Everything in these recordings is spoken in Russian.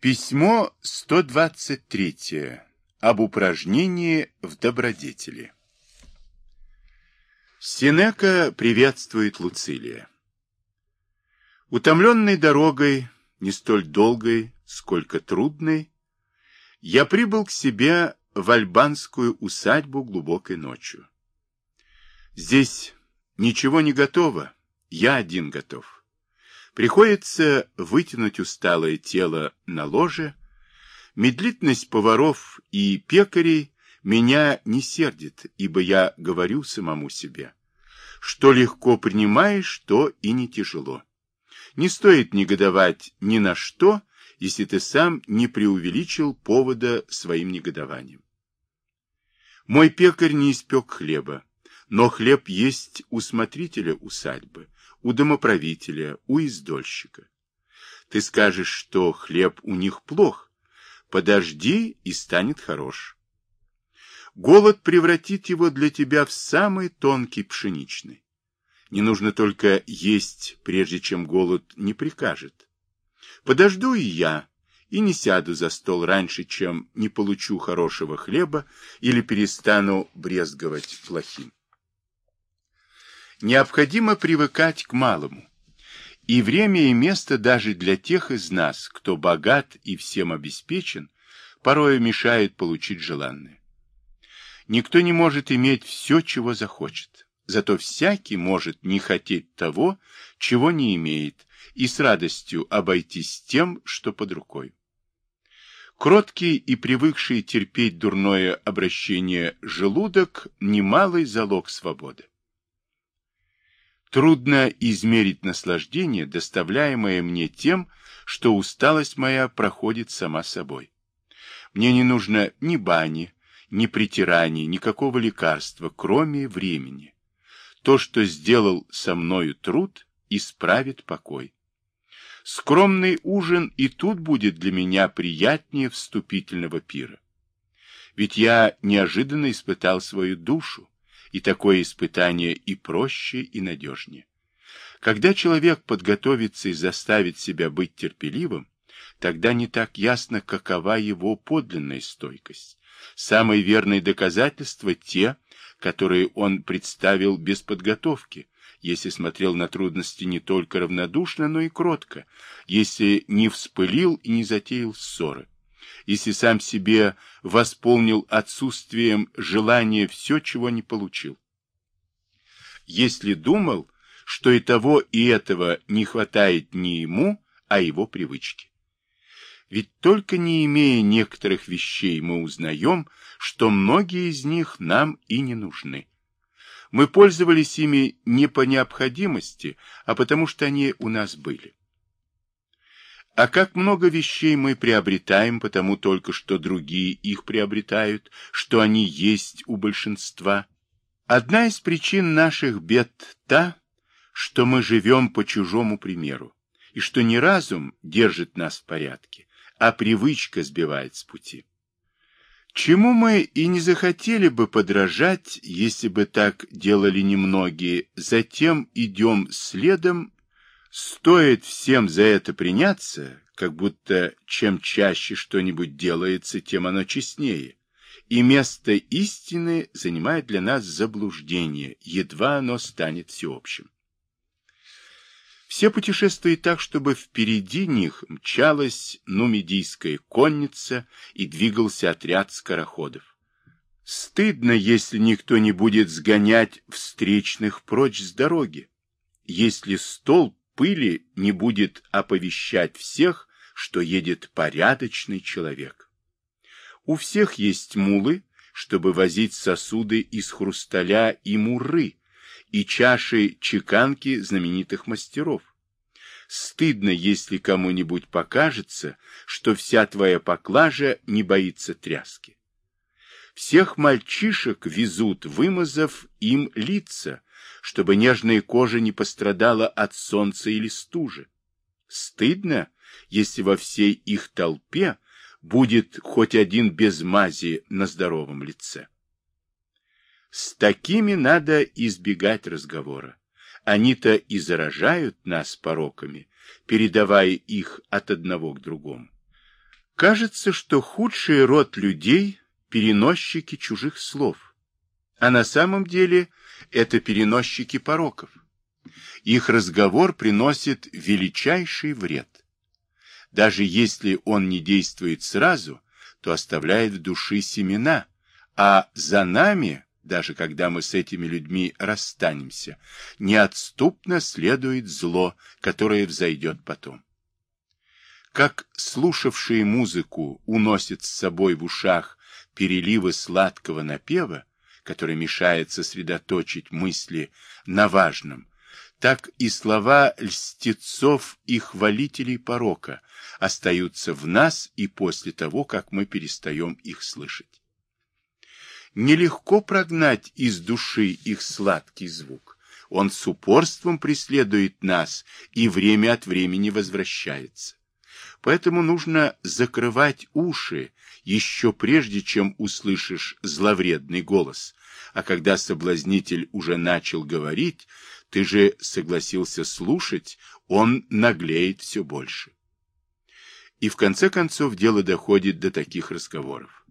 Письмо 123. Об упражнении в добродетели. Синека приветствует Луцилия. Утомленной дорогой, не столь долгой, сколько трудной, я прибыл к себе в альбанскую усадьбу глубокой ночью. Здесь ничего не готово, я один готов. Приходится вытянуть усталое тело на ложе. Медлительность поваров и пекарей меня не сердит, ибо я говорю самому себе. Что легко принимаешь, то и не тяжело. Не стоит негодовать ни на что, если ты сам не преувеличил повода своим негодованием. Мой пекарь не испек хлеба, но хлеб есть у смотрителя усадьбы, у домоправителя, у издольщика. Ты скажешь, что хлеб у них плох. Подожди, и станет хорош. Голод превратит его для тебя в самый тонкий пшеничный. Не нужно только есть, прежде чем голод не прикажет. Подожду и я, и не сяду за стол раньше, чем не получу хорошего хлеба или перестану брезговать плохим. Необходимо привыкать к малому. И время и место даже для тех из нас, кто богат и всем обеспечен, порой мешает получить желанное. Никто не может иметь все, чего захочет. Зато всякий может не хотеть того, чего не имеет, и с радостью обойтись тем, что под рукой. Кроткий и привыкший терпеть дурное обращение желудок – немалый залог свободы. Трудно измерить наслаждение, доставляемое мне тем, что усталость моя проходит сама собой. Мне не нужно ни бани, ни притираний, никакого лекарства, кроме времени. То, что сделал со мною труд, исправит покой. Скромный ужин и тут будет для меня приятнее вступительного пира. Ведь я неожиданно испытал свою душу, и такое испытание и проще, и надежнее. Когда человек подготовится и заставит себя быть терпеливым, тогда не так ясно, какова его подлинная стойкость. Самые верные доказательства те, которые он представил без подготовки, если смотрел на трудности не только равнодушно, но и кротко, если не вспылил и не затеял ссоры если сам себе восполнил отсутствием желания все, чего не получил. Если думал, что и того, и этого не хватает не ему, а его привычке. Ведь только не имея некоторых вещей мы узнаем, что многие из них нам и не нужны. Мы пользовались ими не по необходимости, а потому что они у нас были. А как много вещей мы приобретаем, потому только что другие их приобретают, что они есть у большинства. Одна из причин наших бед та, что мы живем по чужому примеру, и что не разум держит нас в порядке, а привычка сбивает с пути. Чему мы и не захотели бы подражать, если бы так делали немногие, затем идем следом Стоит всем за это приняться, как будто чем чаще что-нибудь делается, тем оно честнее. И место истины занимает для нас заблуждение, едва оно станет всеобщим. Все путешествуют так, чтобы впереди них мчалась нумидийская конница и двигался отряд скороходов. Стыдно, если никто не будет сгонять встречных прочь с дороги. Если столб пыли не будет оповещать всех, что едет порядочный человек. У всех есть мулы, чтобы возить сосуды из хрусталя и муры, и чаши чеканки знаменитых мастеров. Стыдно, если кому-нибудь покажется, что вся твоя поклажа не боится тряски. Всех мальчишек везут, вымазав им лица, чтобы нежная кожа не пострадала от солнца или стужи. Стыдно, если во всей их толпе будет хоть один без мази на здоровом лице. С такими надо избегать разговора. Они-то и заражают нас пороками, передавая их от одного к другому. Кажется, что худший род людей – переносчики чужих слов, а на самом деле это переносчики пороков. Их разговор приносит величайший вред. Даже если он не действует сразу, то оставляет в душе семена, а за нами, даже когда мы с этими людьми расстанемся, неотступно следует зло, которое взойдет потом. Как слушавшие музыку уносят с собой в ушах переливы сладкого напева, который мешает сосредоточить мысли на важном, так и слова льстецов и хвалителей порока остаются в нас и после того, как мы перестаем их слышать. Нелегко прогнать из души их сладкий звук. Он с упорством преследует нас и время от времени возвращается. Поэтому нужно закрывать уши еще прежде, чем услышишь зловредный голос. А когда соблазнитель уже начал говорить, ты же согласился слушать, он наглеет все больше. И в конце концов дело доходит до таких разговоров.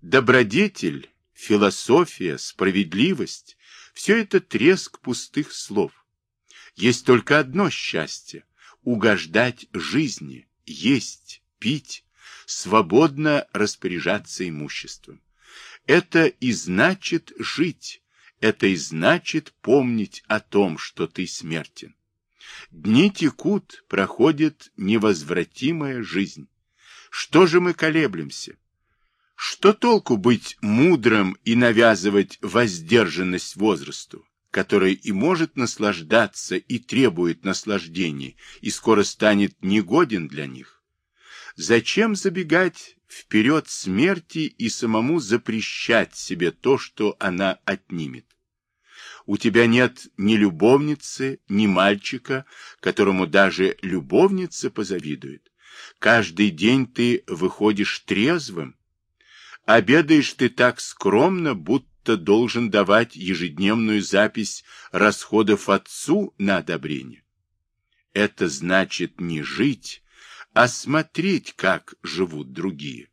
Добродетель, философия, справедливость – все это треск пустых слов. Есть только одно счастье – угождать жизни, есть, пить, свободно распоряжаться имуществом. Это и значит жить, это и значит помнить о том, что ты смертен. Дни текут, проходит невозвратимая жизнь. Что же мы колеблемся? Что толку быть мудрым и навязывать воздержанность возрасту, который и может наслаждаться, и требует наслаждений, и скоро станет негоден для них? Зачем забегать вперед смерти и самому запрещать себе то, что она отнимет? у тебя нет ни любовницы, ни мальчика, которому даже любовница позавидует. Каждый день ты выходишь трезвым. Обедаешь ты так скромно, будто должен давать ежедневную запись расходов отцу на одобрение. Это значит не жить, а смотреть, как живут другие.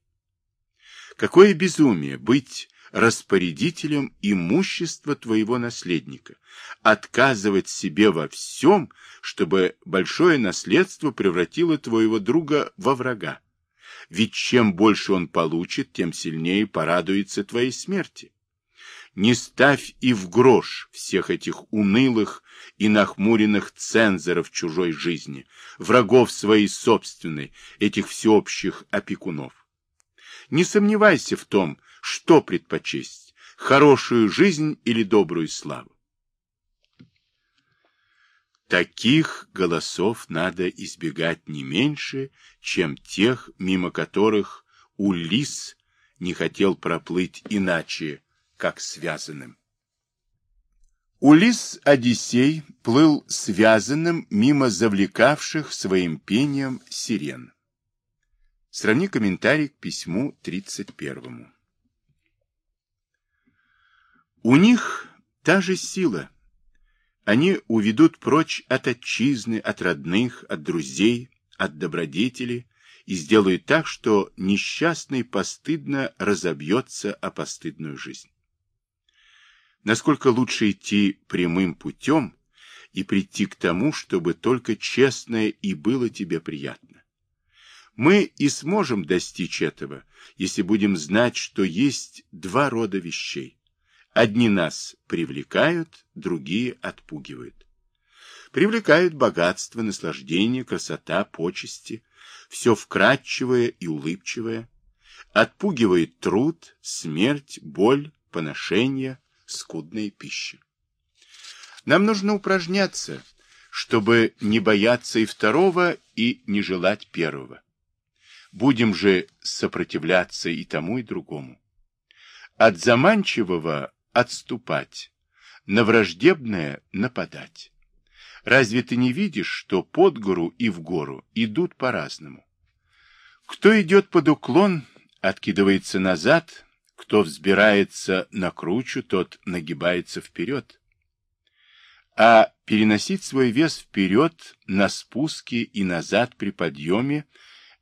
Какое безумие быть распорядителем имущества твоего наследника, отказывать себе во всем, чтобы большое наследство превратило твоего друга во врага. Ведь чем больше он получит, тем сильнее порадуется твоей смерти. Не ставь и в грош всех этих унылых и нахмуренных цензоров чужой жизни, врагов своей собственной, этих всеобщих опекунов. Не сомневайся в том, что предпочесть, хорошую жизнь или добрую славу. Таких голосов надо избегать не меньше, чем тех, мимо которых Улис не хотел проплыть иначе, как связанным. Улис Одиссей плыл связанным мимо завлекавших своим пением сирен. Сравни комментарий к письму 31. У них та же сила. Они уведут прочь от отчизны, от родных, от друзей, от добродетели и сделают так, что несчастный постыдно разобьется о постыдную жизнь. Насколько лучше идти прямым путем и прийти к тому, чтобы только честное и было тебе приятно. Мы и сможем достичь этого, если будем знать, что есть два рода вещей Одни нас привлекают, другие отпугивают. Привлекают богатство, наслаждение, красота, почести, все вкрадчивое и улыбчивое. Отпугивает труд, смерть, боль, поношение, скудная пища. Нам нужно упражняться, чтобы не бояться и второго, и не желать первого. Будем же сопротивляться и тому, и другому. От заманчивого отступать, на враждебное нападать. Разве ты не видишь, что под гору и в гору идут по-разному? Кто идет под уклон, откидывается назад, кто взбирается на кручу, тот нагибается вперед. А переносить свой вес вперед на спуске и назад при подъеме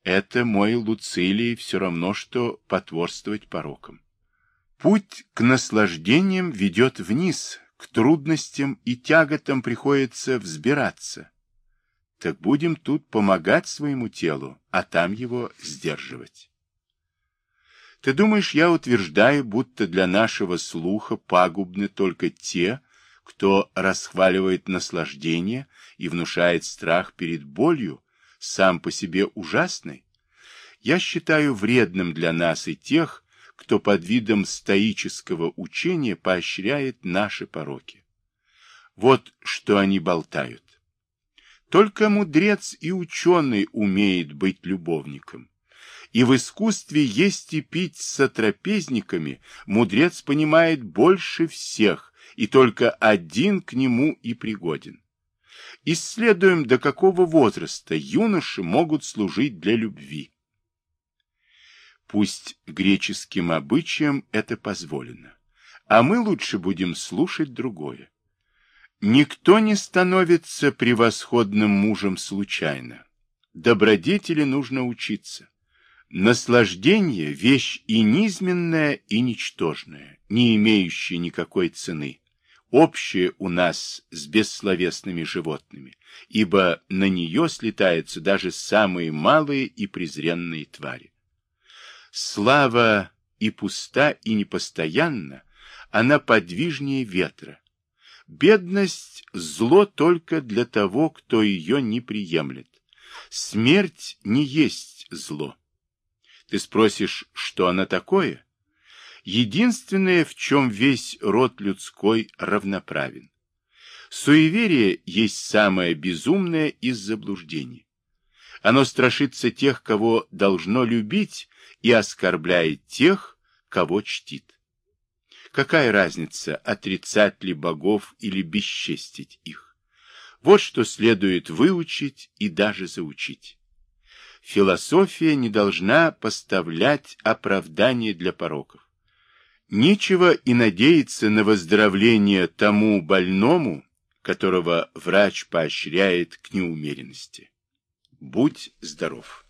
Это мой Луцилий все равно, что потворствовать порокам. Путь к наслаждениям ведет вниз, к трудностям и тяготам приходится взбираться. Так будем тут помогать своему телу, а там его сдерживать. Ты думаешь, я утверждаю, будто для нашего слуха пагубны только те, кто расхваливает наслаждение и внушает страх перед болью, сам по себе ужасный? Я считаю вредным для нас и тех, кто под видом стоического учения поощряет наши пороки. Вот что они болтают. Только мудрец и ученый умеет быть любовником. И в искусстве есть и пить с сотрапезниками мудрец понимает больше всех, и только один к нему и пригоден. Исследуем, до какого возраста юноши могут служить для любви. Пусть греческим обычаям это позволено, а мы лучше будем слушать другое. Никто не становится превосходным мужем случайно. Добродетели нужно учиться. Наслаждение – вещь и низменная, и ничтожная, не имеющая никакой цены, общая у нас с бессловесными животными, ибо на нее слетаются даже самые малые и презренные твари. Слава и пуста, и непостоянна, она подвижнее ветра. Бедность – зло только для того, кто ее не приемлет. Смерть не есть зло. Ты спросишь, что она такое? Единственное, в чем весь род людской равноправен. Суеверие есть самое безумное из заблуждений. Оно страшится тех, кого должно любить, и оскорбляет тех, кого чтит. Какая разница, отрицать ли богов или бесчестить их? Вот что следует выучить и даже заучить. Философия не должна поставлять оправдание для пороков. Нечего и надеяться на выздоровление тому больному, которого врач поощряет к неумеренности. Будь здоров!